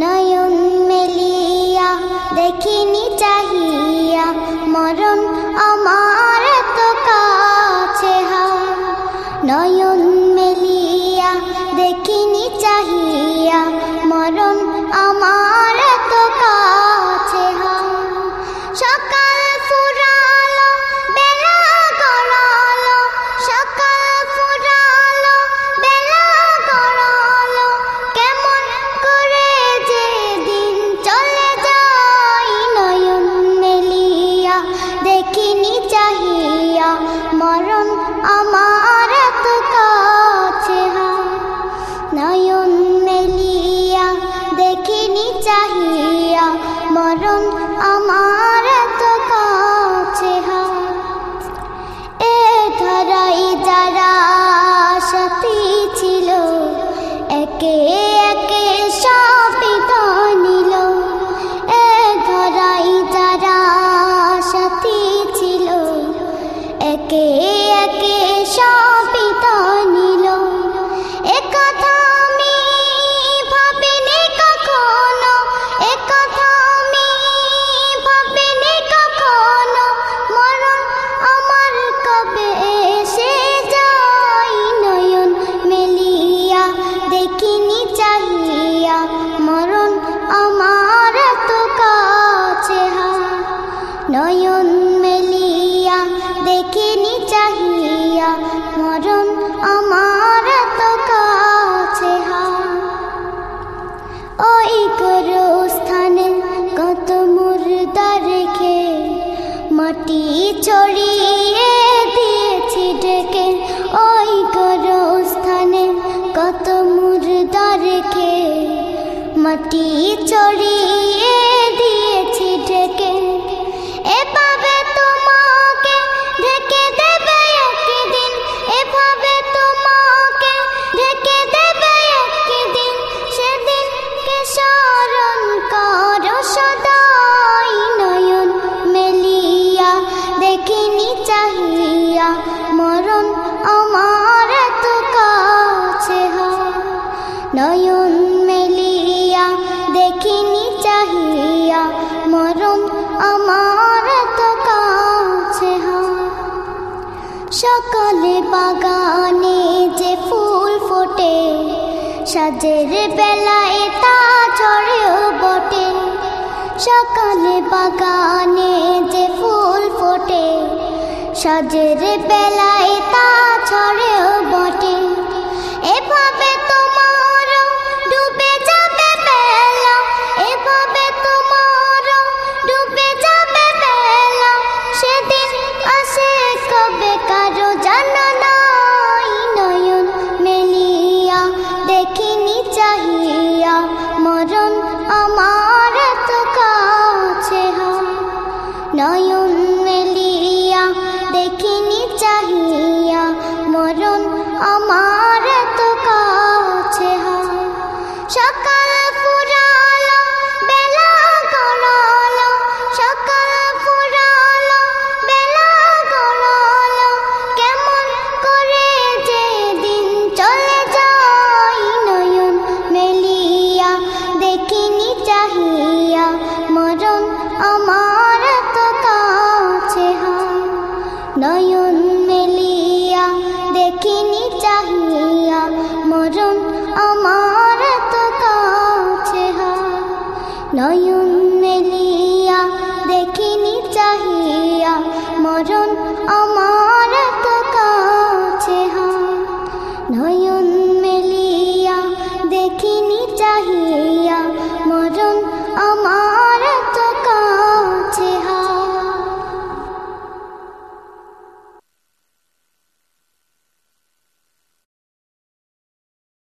नयु मलिया दिनी একে শাপিত নিল এ ধরাই যারা সাথী ছিল একে চড়িয়ে দিয়েছি ডেকে। ওই স্থানে কত মুর্দা মাটি চড়িয়ে সকালে বাগানে যে ফুল ফোটে, সাজের বেলায় তা চড়েও বটে। সকালে বাগানে যে ফুল ফোটে, সাজের বেলায় তা ঝরেও বটে। চাহিয়া মরণ আমার তো কাছে হয়। নয়ন মেলিয়া দেখিনি চাহিয়া মরণ আমার তো কাছে হয়। নয়ন মেলিয়া দেখিনি চাহিয়া মরণ আমার তো কাছে নয়ন মেলিয়া দেখিনি চাহিয়া